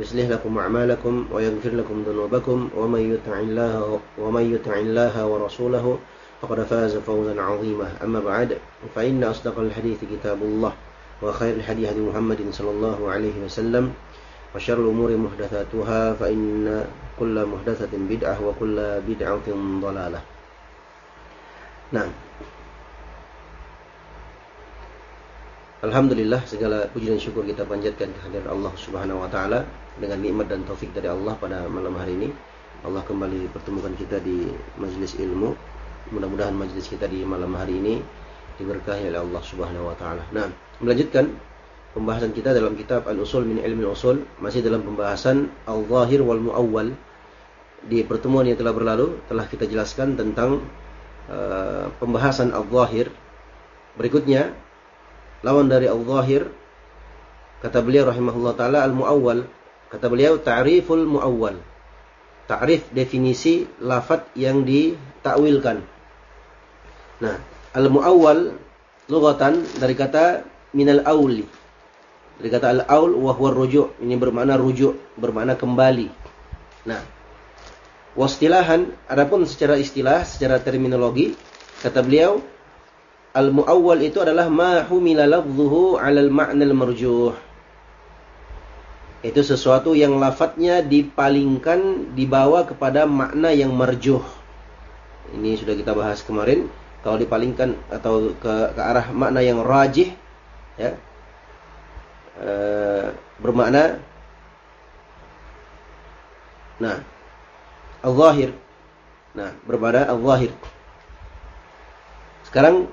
يصلح لكم أعمالكم ويغفر لكم ذنوبكم ومن يطع الله ومن يطع الله ورسوله فقد فاز فوزا عظيما. أما بعد فإن أصدق الحديث كتاب الله وخير الحديث هدي محمد صلى الله عليه وسلم وشر الأمور محدثاتها فإن كل محدثة بدعة وكل بدعة ضلالة. نعم. Alhamdulillah segala puji dan syukur kita panjatkan kehadiran Allah Subhanahu wa taala dengan nikmat dan taufik dari Allah pada malam hari ini. Allah kembali pertemukan kita di majelis ilmu. Mudah-mudahan majelis kita di malam hari ini diberkahi oleh Allah Subhanahu wa taala. Nah, melanjutkan pembahasan kita dalam kitab Al-Usul min Ilmi Al-Usul masih dalam pembahasan Al-Zahir wal Muawwal. Di pertemuan yang telah berlalu telah kita jelaskan tentang uh, pembahasan Al-Zahir. Berikutnya lawan dari al-zahir kata beliau rahimahullah taala al-muawwal kata beliau ta'riful muawwal. Ta'rif definisi lafat yang ditakwilkan. Nah al-muawwal lughatan dari kata minal auli. Dari kata al-aul wa huwa rujuk ini bermakna rujuk bermakna kembali. Nah wastilahan adapun secara istilah secara terminologi kata beliau Al-muawwal itu adalah ma humila lafdhuhu 'ala al-ma'na al-marjuh. Itu sesuatu yang lafadznya dipalingkan dibawa kepada makna yang marjuh. Ini sudah kita bahas kemarin. Kalau dipalingkan atau ke, ke arah makna yang rajih ya. E, bermakna Nah, al-zahir. Nah, bermakna al-zahir. Sekarang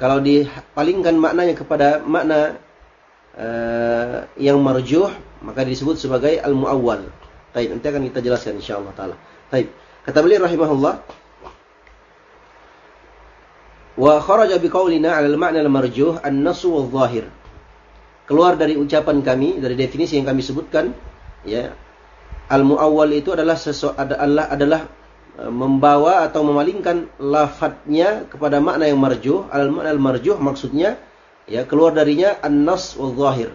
kalau dipalingkan maknanya kepada makna uh, yang marjuh, maka disebut sebagai al-muawwal. Baik, nanti akan kita jelaskan insyaallah taala. Baik. Kata beliau rahimahullah Wa kharaja biqaulina 'ala al-ma'na al-marjuh an-nasu wadh-dhahir. Keluar dari ucapan kami, dari definisi yang kami sebutkan, ya. Al-muawwal itu adalah sesuatu adalah adalah membawa atau memalingkan lafadznya kepada makna yang marjuh. Al makna al marjuh maksudnya ya keluar darinya an-nas wal zahir.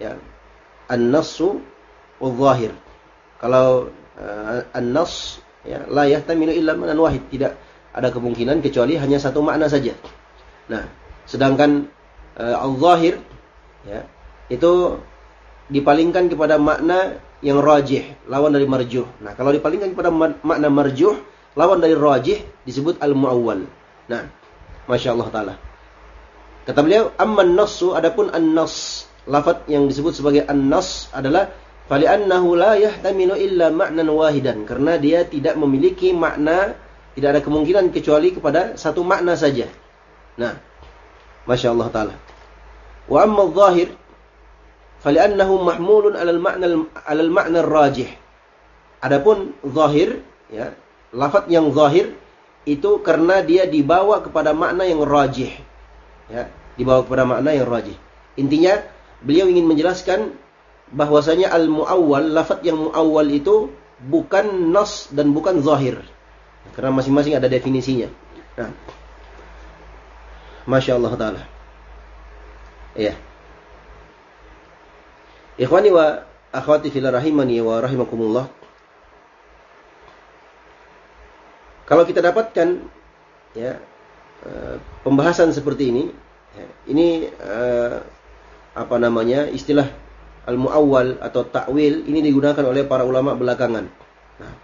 Ya an-nassu wal zahir. Kalau uh, an-nas ya la yahtamilu illa manan wahid. Tidak ada kemungkinan kecuali hanya satu makna saja. Nah sedangkan uh, al-zahir ya itu dipalingkan kepada makna yang rajih, lawan dari marjuh. Nah, kalau dipalingkan kepada makna marjuh, lawan dari rajih disebut al-muawwal. Nah, Masya Allah Ta'ala. Kata beliau, amman nassu, adapun an-nas, lafad yang disebut sebagai an-nas adalah fali'annahu la yahtamilu illa ma'nan wahidan. Karena dia tidak memiliki makna, tidak ada kemungkinan kecuali kepada satu makna saja. Nah, Masya Allah Ta'ala. Wa amma zahir fali'annahu mahmulun 'alal ma'na 'alal ma'na rajih. Adapun zahir ya, lafaz yang zahir itu karena dia dibawa kepada makna yang rajih. Ya, dibawa kepada makna yang rajih. Intinya beliau ingin menjelaskan bahwasanya al-muawwal, lafaz yang muawwal itu bukan nas dan bukan zahir. Karena masing-masing ada definisinya. Nah. Masya Allah Ta'ala. Iya. Ikhwani wa akhwati fil rahimani wa rahimakumullah. Kalau kita dapatkan ya uh, pembahasan seperti ini, ya, ini uh, apa namanya istilah al-muawwal atau takwil ini digunakan oleh para ulama belakangan. Nah,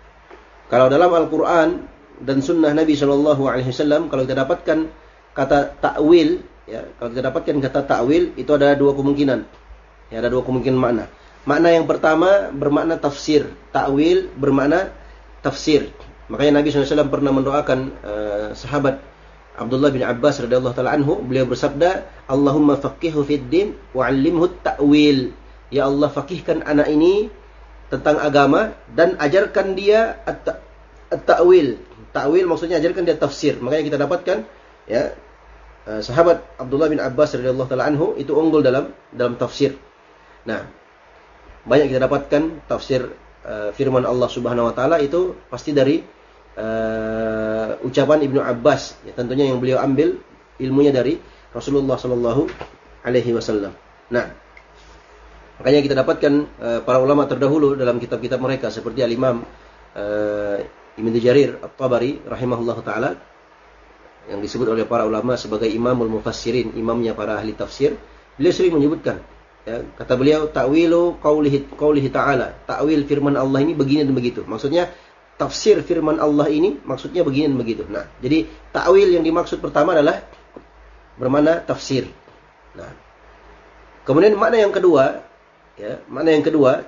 Kalau dalam Al-Qur'an dan sunnah Nabi Shallallahu alaihi wasallam kalau kita dapatkan kata takwil ya, kalau kita dapatkan kata takwil itu ada dua kemungkinan. Ya, ada dua kemungkinan makna. Makna yang pertama bermakna tafsir, takwil bermakna tafsir. Makanya Nabi SAW pernah mendoakan uh, sahabat Abdullah bin Abbas radhiyallahu taala anhu, beliau bersabda, "Allahumma faqihhu fid din wa 'allimhu ta'wil." Ya Allah, fakihkan anak ini tentang agama dan ajarkan dia at-ta'wil. Ta'wil maksudnya ajarkan dia tafsir. Makanya kita dapatkan ya eh, sahabat Abdullah bin Abbas radhiyallahu taala anhu itu unggul dalam dalam tafsir. Nah, banyak kita dapatkan tafsir uh, firman Allah Subhanahu wa taala itu pasti dari uh, ucapan Ibnu Abbas ya tentunya yang beliau ambil ilmunya dari Rasulullah sallallahu alaihi wasallam. Nah, Makanya kita dapatkan uh, para ulama terdahulu dalam kitab-kitab mereka seperti Al-Imam uh, Ibnu Jarir At-Tabari rahimahullah taala yang disebut oleh para ulama sebagai Imamul Mufassirin, imamnya para ahli tafsir. Beliau sering menyebutkan ya, kata beliau ta'wilu qaulihi qaulihi ta'ala, ta'wil firman Allah ini begini dan begitu. Maksudnya tafsir firman Allah ini maksudnya begini dan begitu. Nah, jadi ta'wil yang dimaksud pertama adalah bermana tafsir. Nah, kemudian makna yang kedua Ya, makna yang kedua,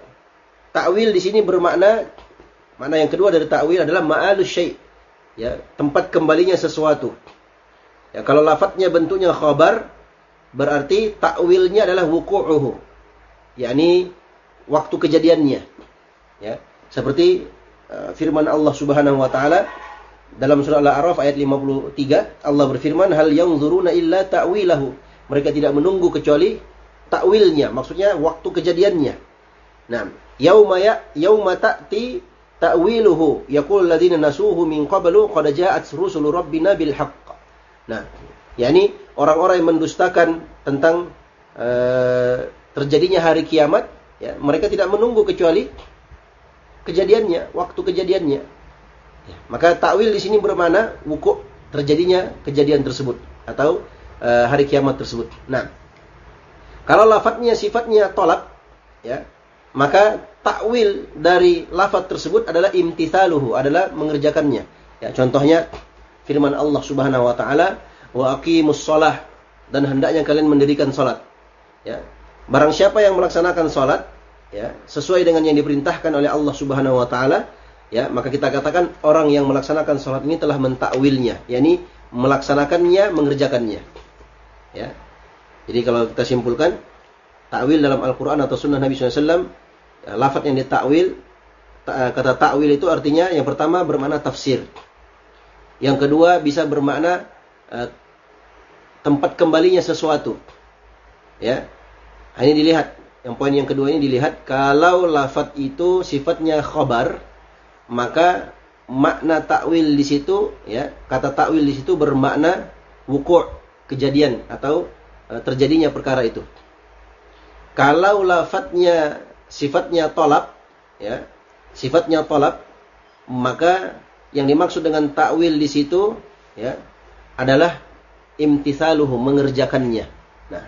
takwil di sini bermakna makna yang kedua dari takwil adalah ma'alus syai'. Ya, tempat kembalinya sesuatu. Ya, kalau lafadznya bentuknya khabar, berarti takwilnya adalah wuku'uhu. yakni waktu kejadiannya. Ya, seperti uh, firman Allah Subhanahu wa taala dalam surah Al-A'raf ayat 53, Allah berfirman, "Hal yanzuruna illa ta'wilahu." Mereka tidak menunggu kecuali takwilnya, maksudnya waktu kejadiannya. Nah, yauma ya yauma ta'ti ta'wiluhu yaqul alladziina nasuhu min qablu qad ja'at rusulu rabbina bil haqq. Nah, yakni orang-orang yang mendustakan tentang uh, terjadinya hari kiamat, ya, mereka tidak menunggu kecuali kejadiannya, waktu kejadiannya. Ya, maka takwil di sini bermakna wukuk terjadinya kejadian tersebut atau uh, hari kiamat tersebut. Nah, kalau lafadznya sifatnya tolak, ya, maka takwil dari lafadz tersebut adalah imtithaluhu, adalah mengerjakannya. Ya, contohnya firman Allah Subhanahu wa taala, "Wa aqimus shalah" dan hendaknya kalian mendirikan salat. Ya. Barang siapa yang melaksanakan salat, ya, sesuai dengan yang diperintahkan oleh Allah Subhanahu wa taala, ya, maka kita katakan orang yang melaksanakan salat ini telah mentakwilnya, yakni melaksanakannya, mengerjakannya. Ya. Jadi kalau kita simpulkan, takwil dalam Al-Quran atau Sunnah Nabi SAW, eh, lafaz yang ditakwil, eh, kata takwil itu artinya yang pertama bermakna tafsir. Yang kedua bisa bermakna uh, tempat kembalinya sesuatu. Ya, ini dilihat. Yang poin yang kedua ini dilihat kalau lafaz itu sifatnya khobar, maka makna takwil di situ, ya, kata takwil di situ bermakna wukuk kejadian atau Eh, terjadinya perkara itu. Kalau lafadznya sifatnya tolak, ya, sifatnya tolak, maka yang dimaksud dengan takwil di situ, ya, adalah imtithaluhu mengerjakannya. Nah,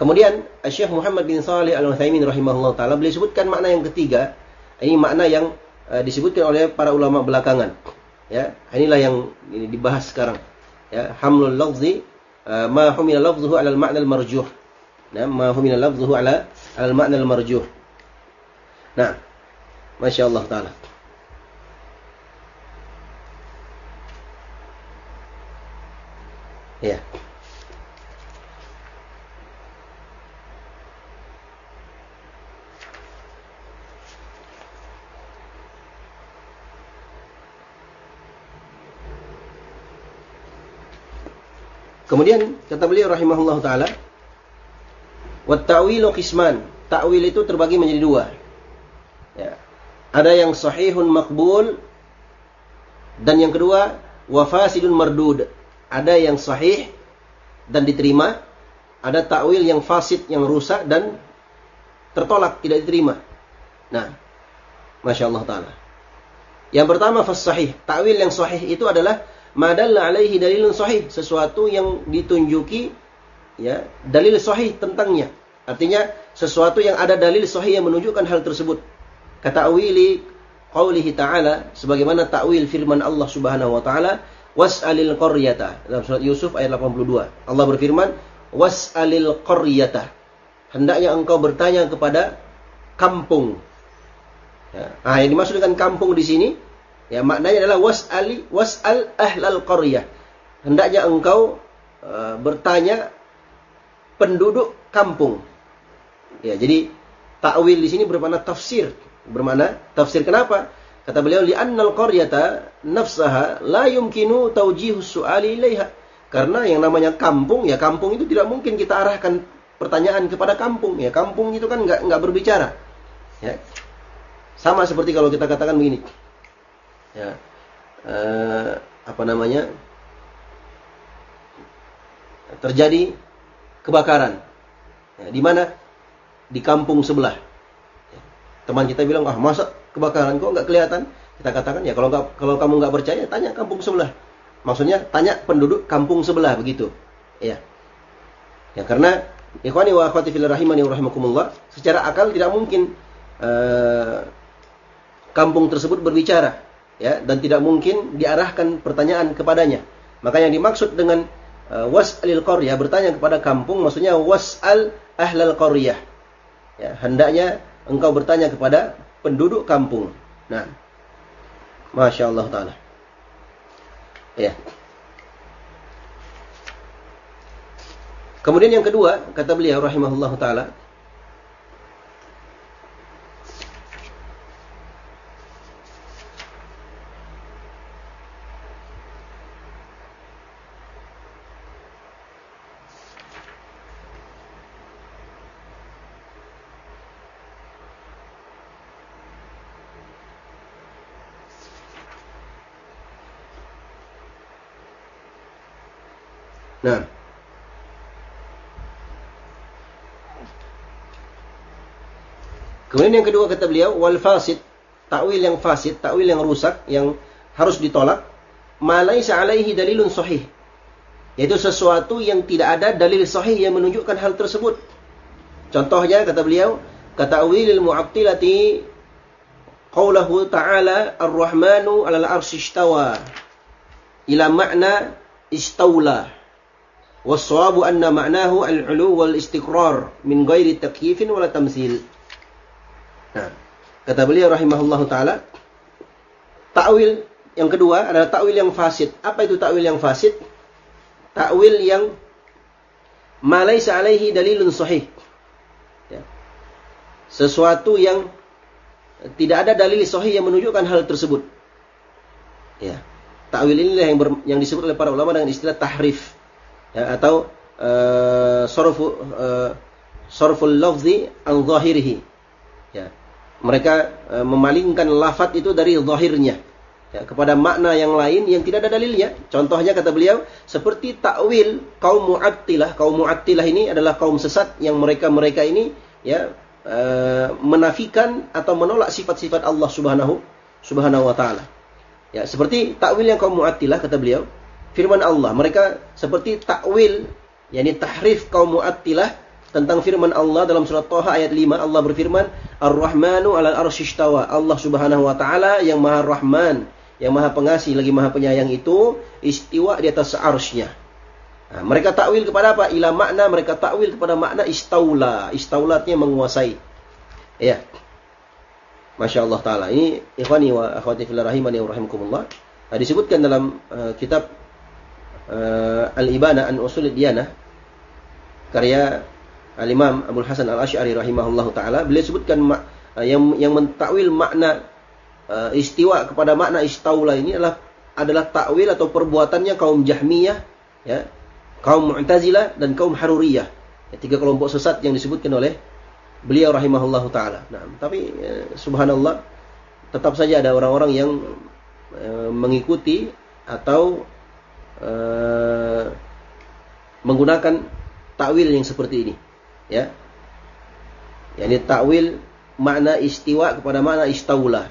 kemudian Syekh Muhammad bin Saleh Al Utsaimin rahimahullah taala beliau sebutkan makna yang ketiga. Ini makna yang uh, disebutkan oleh para ulama belakangan. Ya, inilah yang ini dibahas sekarang. Ya, hamlul lafzi uh, ma lafzuhu ala al-ma'na al-marjuh. Nah, ya, ma humila lafzuhu ala al-ma'na al-marjuh. Nah, Masya Allah Ta'ala. Ya Kemudian kata beliau rahimahullah taala, "Wa ta'wilu qisman." Ta'wil itu terbagi menjadi dua. Ya. Ada yang sahihun makbul dan yang kedua wa fasidun mardud. Ada yang sahih dan diterima, ada ta'wil yang fasid yang rusak dan tertolak tidak diterima. Nah, Masya Allah Ta'ala. Yang pertama sahih. Ta'wil yang sahih itu adalah madalla alaihi dalilun sahih, sesuatu yang ditunjuki ya, dalil sahih tentangnya. Artinya sesuatu yang ada dalil sahih yang menunjukkan hal tersebut. Kata awili qaulihi ta'ala sebagaimana takwil firman Allah Subhanahu wa taala was'alil qaryata dalam surat Yusuf ayat 82. Allah berfirman was'alil qaryata hendaknya engkau bertanya kepada kampung. Ya. Nah, yang dimaksud dengan kampung di sini ya maknanya adalah was'ali was'al ahlal qaryah. Hendaknya engkau uh, bertanya penduduk kampung. Ya, jadi takwil di sini bermakna tafsir, bermakna tafsir kenapa? Kata beliau li'annal qaryata nafsaha la yumkinu tawjihu su'ali ilaiha. Karena yang namanya kampung ya kampung itu tidak mungkin kita arahkan pertanyaan kepada kampung ya. Kampung itu kan nggak nggak berbicara. Ya. Sama seperti kalau kita katakan begini. Ya. Uh, apa namanya? Terjadi kebakaran. Ya, di mana? Di kampung sebelah. Ya. Teman kita bilang, "Ah, masa kebakaran kok nggak kelihatan?" Kita katakan, "Ya kalau nggak kalau kamu nggak percaya, tanya kampung sebelah." Maksudnya tanya penduduk kampung sebelah begitu. Ya. Ya karena ikhwani wa akhwati fil rahimani wa rahimakumullah, secara akal tidak mungkin uh, kampung tersebut berbicara ya dan tidak mungkin diarahkan pertanyaan kepadanya. Maka yang dimaksud dengan uh, was'alil qaryah bertanya kepada kampung maksudnya was'al ahlal qaryah. Ya, hendaknya engkau bertanya kepada penduduk kampung. Nah, Masya Allah Ta'ala. Ya. Kemudian yang kedua, kata beliau rahimahullah taala, Nah. Kemudian yang kedua kata beliau wal fasid, takwil yang fasid, takwil yang rusak yang harus ditolak, malaisa alaihi dalilun sahih. Yaitu sesuatu yang tidak ada dalil sahih yang menunjukkan hal tersebut. Contohnya kata beliau, kata awilil mu'attilati qawlahu ta'ala ar-rahmanu 'alal arsy istawa ila makna istaula Anna ma'nahu al-ulu wal istiqrar min ghairi takyifin wala tamsil. Nah, kata beliau rahimahullah taala, takwil yang kedua adalah takwil yang fasid. Apa itu takwil yang fasid? Takwil yang malaisa alaihi dalilun sahih. Ya. Sesuatu yang tidak ada dalil sahih yang menunjukkan hal tersebut. Ya. Takwil inilah yang, ber, yang disebut oleh para ulama dengan istilah tahrif ya, atau sorfu uh, sorful lafzi an zahirihi. Ya. Mereka uh, memalingkan lafat itu dari zahirnya. Ya, kepada makna yang lain yang tidak ada dalilnya. Contohnya kata beliau seperti takwil kaum mu'attilah. Kaum mu'attilah ini adalah kaum sesat yang mereka-mereka ini ya uh, menafikan atau menolak sifat-sifat Allah Subhanahu Subhanahu wa taala. Ya seperti takwil yang kaum mu'attilah kata beliau firman Allah. Mereka seperti takwil, yakni tahrif kaum Mu'attilah tentang firman Allah dalam surat Thaha ayat 5 Allah berfirman Ar-Rahmanu 'alal arsyistawa. Allah Subhanahu wa taala yang Maha Rahman, yang Maha Pengasih lagi Maha Penyayang itu istiwa di atas arsy Nah, mereka takwil kepada apa? Ila makna mereka takwil kepada makna istaula. Istaulatnya menguasai. Ya. Masya Allah Ta'ala. Ini ikhwani wa akhwati rahimani wa rahimakumullah. Nah, disebutkan dalam uh, kitab uh, Al-Ibana an Usul Diyanah karya Al-Imam Abu Hasan Al-Asy'ari rahimahullahu taala beliau sebutkan uh, yang yang mentakwil makna uh, istiwa kepada makna istaula ini adalah adalah takwil atau perbuatannya kaum Jahmiyah ya kaum Mu'tazilah dan kaum Haruriyah ya, tiga kelompok sesat yang disebutkan oleh beliau rahimahullahu taala. Nah, tapi uh, subhanallah tetap saja ada orang-orang yang uh, mengikuti atau Eh, menggunakan takwil yang seperti ini. Ya. Yani takwil makna istiwa kepada makna istaula.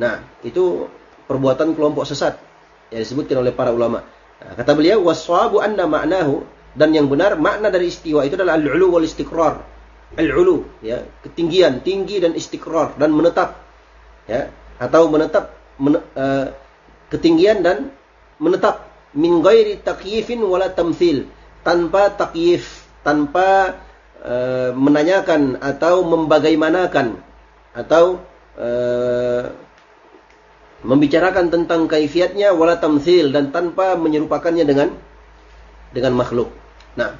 Nah, itu perbuatan kelompok sesat yang disebutkan oleh para ulama. Nah, kata beliau waswabu anna ma'nahu dan yang benar makna dari istiwa itu adalah al-ulu wal istiqrar. Al-ulu ya, ketinggian, tinggi dan istiqrar dan menetap. Ya. atau menetap men, uh, ketinggian dan menetap min ghairi takyifin wala tamthil tanpa takyif tanpa uh, menanyakan atau membagaimanakan atau uh, membicarakan tentang kaifiatnya wala tamthil dan tanpa menyerupakannya dengan dengan makhluk. Nah,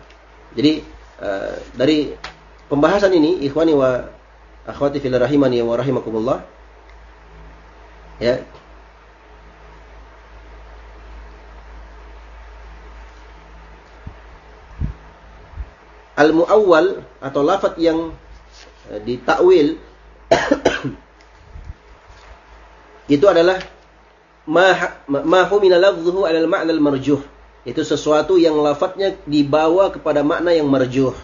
jadi uh, dari pembahasan ini ikhwani wa akhwati fil rahimani wa rahimakumullah ya al-muawwal atau lafaz yang uh, ditakwil itu adalah ma humila lafzuhu alal ma'na al-marjuh. Itu sesuatu yang lafadznya dibawa kepada makna yang marjuh.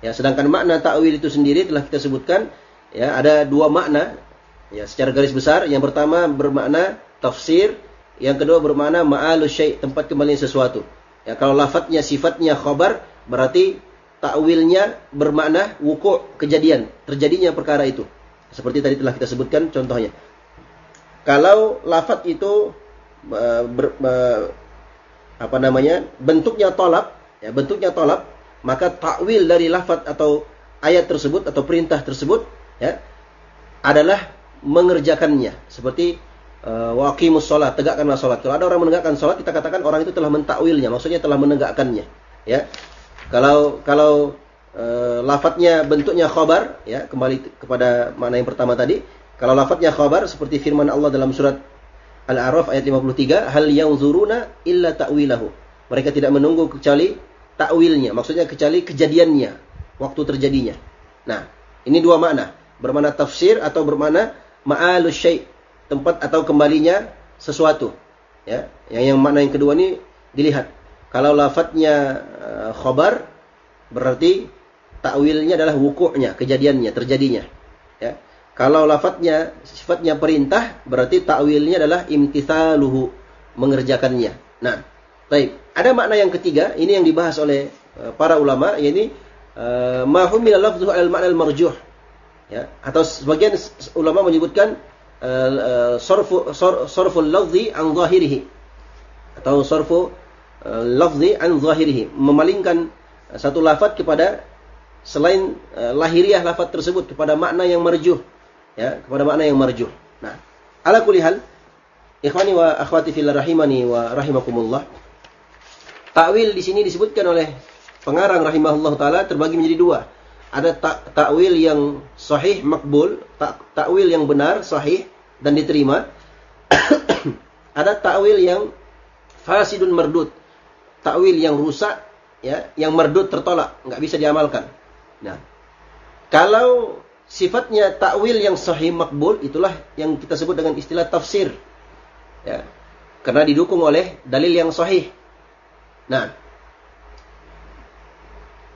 Ya, sedangkan makna takwil itu sendiri telah kita sebutkan ya ada dua makna ya secara garis besar. Yang pertama bermakna tafsir, yang kedua bermakna ma'alu syai' tempat kembali sesuatu. Ya, kalau lafadznya sifatnya khabar berarti takwilnya bermakna wuku' kejadian, terjadinya perkara itu. Seperti tadi telah kita sebutkan contohnya. Kalau lafat itu uh, ber, uh, apa namanya bentuknya tolak, ya bentuknya tolak, maka takwil dari lafat atau ayat tersebut atau perintah tersebut ya adalah mengerjakannya seperti uh, waqimus sholat tegakkanlah sholat kalau ada orang menegakkan sholat kita katakan orang itu telah mentakwilnya maksudnya telah menegakkannya ya kalau kalau uh, lafadznya bentuknya khobar ya kembali kepada mana yang pertama tadi kalau lafadznya khabar seperti firman Allah dalam surat Al-A'raf ayat 53, hal yang zuruna illa ta'wilahu. Mereka tidak menunggu kecuali takwilnya, maksudnya kecuali kejadiannya, waktu terjadinya. Nah, ini dua makna, bermakna tafsir atau bermakna ma'alus syai', tempat atau kembalinya sesuatu. Ya, yang yang makna yang kedua ini dilihat. Kalau lafadznya uh, khabar berarti takwilnya adalah wukuknya, kejadiannya, terjadinya. Ya. Kalau lafadznya sifatnya perintah, berarti takwilnya adalah imtithaluhu, mengerjakannya. Nah, baik. Ada makna yang ketiga, ini yang dibahas oleh uh, para ulama, yakni uh, ma humila lafzuhu al ma'na al-marjuh. Ya, atau sebagian ulama menyebutkan sorfu sor, sorful lafzi an zahirihi. Atau sorfu uh, lafzi an zahirihi, memalingkan satu lafaz kepada selain uh, lahiriah lafaz tersebut kepada makna yang marjuh ya kepada makna yang marjuh. Nah, ala kulli hal ikhwani wa akhwati fil rahimani wa rahimakumullah. Takwil di sini disebutkan oleh pengarang rahimahullah taala terbagi menjadi dua. Ada tak takwil yang sahih makbul, tak takwil yang benar sahih dan diterima. ada takwil yang fasidun merdut. Takwil yang rusak ya, yang merdut tertolak, nggak bisa diamalkan. Nah, kalau sifatnya takwil yang sahih makbul itulah yang kita sebut dengan istilah tafsir. Ya. Karena didukung oleh dalil yang sahih. Nah,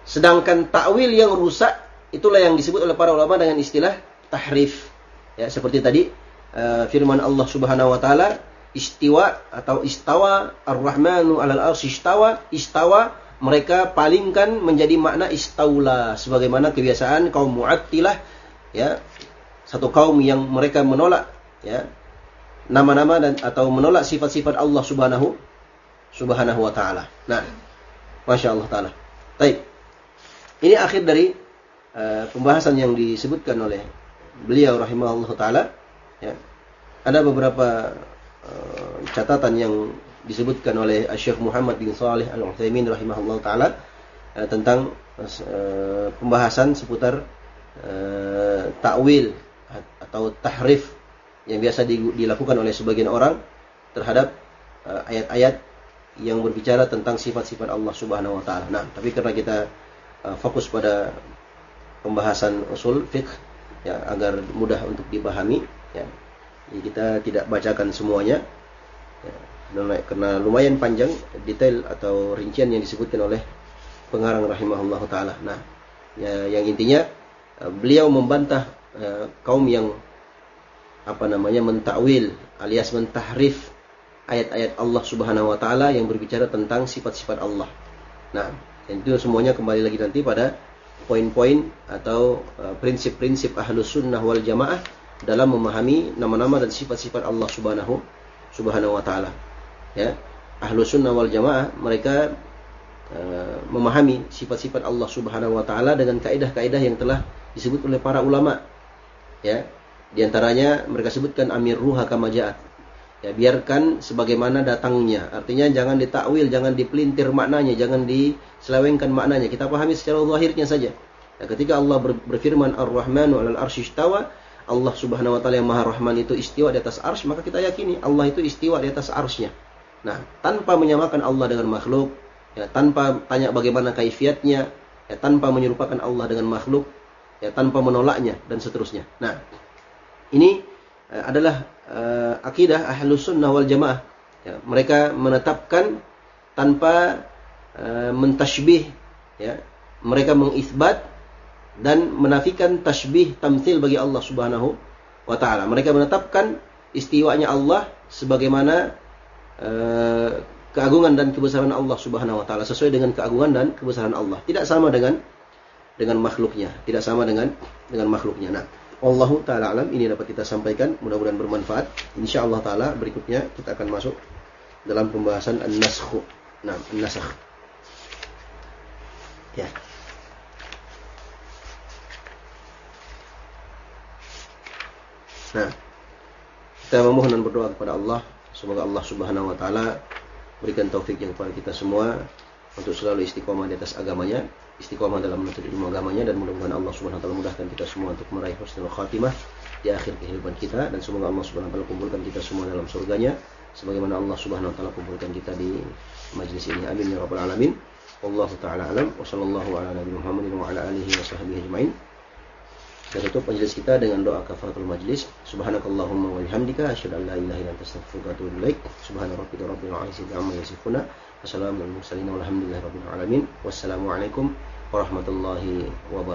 sedangkan takwil yang rusak itulah yang disebut oleh para ulama dengan istilah tahrif. Ya, seperti tadi uh, firman Allah Subhanahu wa taala istiwa atau istawa ar-rahmanu 'alal arsy istawa istawa mereka palingkan menjadi makna istaula sebagaimana kebiasaan kaum Mu'attilah ya satu kaum yang mereka menolak ya nama-nama dan atau menolak sifat-sifat Allah Subhanahu Subhanahu wa taala. Nah, Masya Allah taala. Baik. Ini akhir dari uh, pembahasan yang disebutkan oleh beliau rahimahullah taala ya. Ada beberapa catatan yang disebutkan oleh Syekh Muhammad bin Saleh Al-Utsaimin rahimahullah taala uh, tentang uh, pembahasan seputar takwil atau tahrif yang biasa dilakukan oleh sebagian orang terhadap eh, ayat-ayat yang berbicara tentang sifat-sifat Allah Subhanahu wa taala. Nah, tapi karena kita fokus pada pembahasan usul fiqh ya agar mudah untuk dipahami ya. Jadi kita tidak bacakan semuanya ya, karena lumayan panjang detail atau rincian yang disebutkan oleh pengarang rahimahullah taala. Nah, ya, yang intinya Eh, beliau membantah uh, kaum yang apa namanya mentakwil alias mentahrif ayat-ayat Allah Subhanahu wa taala yang berbicara tentang sifat-sifat Allah. Nah, itu semuanya kembali lagi nanti pada poin-poin atau eh, prinsip-prinsip uh, ahlus sunnah wal jamaah dalam memahami nama-nama dan sifat-sifat Allah Subhanahu Subhanahu wa taala. Ya. Ahlu sunnah wal jamaah mereka uh, memahami sifat-sifat Allah Subhanahu wa taala dengan kaidah-kaidah yang telah disebut oleh para ulama. Ya. Di antaranya mereka sebutkan amir ruha kama Ya, biarkan sebagaimana datangnya. Artinya jangan ditakwil, jangan dipelintir maknanya, jangan diselewengkan maknanya. Kita pahami secara zahirnya saja. Ya, ketika Allah berfirman Ar-Rahmanu 'alal arsy istawa, Allah Subhanahu wa taala yang Maha Rahman itu istiwa di atas arsy, maka kita yakini Allah itu istiwa di atas arsy Nah, tanpa menyamakan Allah dengan makhluk, ya, tanpa tanya bagaimana kaifiatnya, ya, tanpa menyerupakan Allah dengan makhluk, ya, tanpa menolaknya dan seterusnya. Nah, ini uh, adalah uh, akidah ahlus sunnah wal jamaah. Ya, mereka menetapkan tanpa uh, mentashbih, ya, mereka mengisbat dan menafikan tasbih tamthil bagi Allah Subhanahu wa taala. Mereka menetapkan istiwanya Allah sebagaimana Eh, keagungan dan kebesaran Allah Subhanahu wa taala sesuai dengan keagungan dan kebesaran Allah. Tidak sama dengan dengan makhluknya, tidak sama dengan dengan makhluknya. Nah, Allahu taala alam ini dapat kita sampaikan, mudah-mudahan bermanfaat. Insyaallah taala berikutnya kita akan masuk dalam pembahasan an-nasakh. Nah, an-nasakh. Ya. Nah, kita memohon dan berdoa kepada Allah Semoga Allah Subhanahu wa taala berikan taufik yang kepada kita semua untuk selalu istiqomah di atas agamanya, istiqomah dalam menuntut ilmu agamanya dan mudah-mudahan Allah Subhanahu wa taala mudahkan kita semua untuk meraih husnul khatimah di akhir kehidupan kita dan semoga Allah Subhanahu wa taala kumpulkan kita semua dalam surganya sebagaimana Allah Subhanahu wa taala kumpulkan kita di majlis ini. Amin ya rabbal alamin. Wallahu taala alam wa sallallahu ala nabi Muhammadin wa ala alihi wa sahbihi ajmain. Kita tutup majelis kita dengan doa kafaratul majlis. Subhanakallahumma wa bihamdika asyhadu an la ilaha illa anta astaghfiruka wa atubu ilaik. Rabbil izzati amma yasifuna. Wassalamu warahmatullahi wabarakatuh.